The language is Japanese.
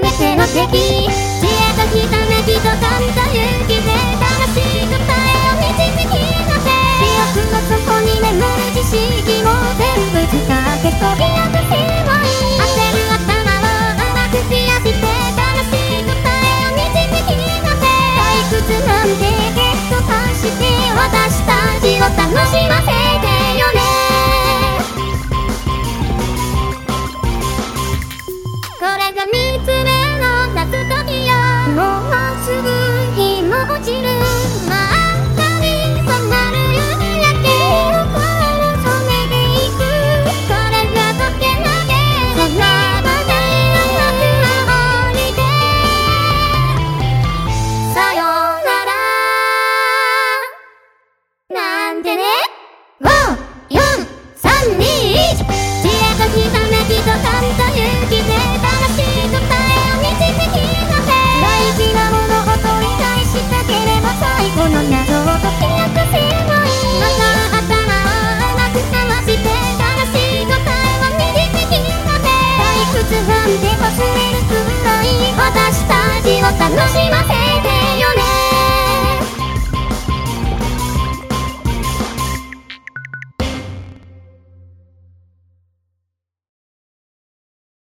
き知恵とひためきと感と勇気で正しい答えを導き出せ。記憶の底に眠る知識も全部使って飛び出せばいい焦る頭を甘く冷やして正しい答えを導き出せ。退屈なんてゲットパして私たちを楽しませ。楽しい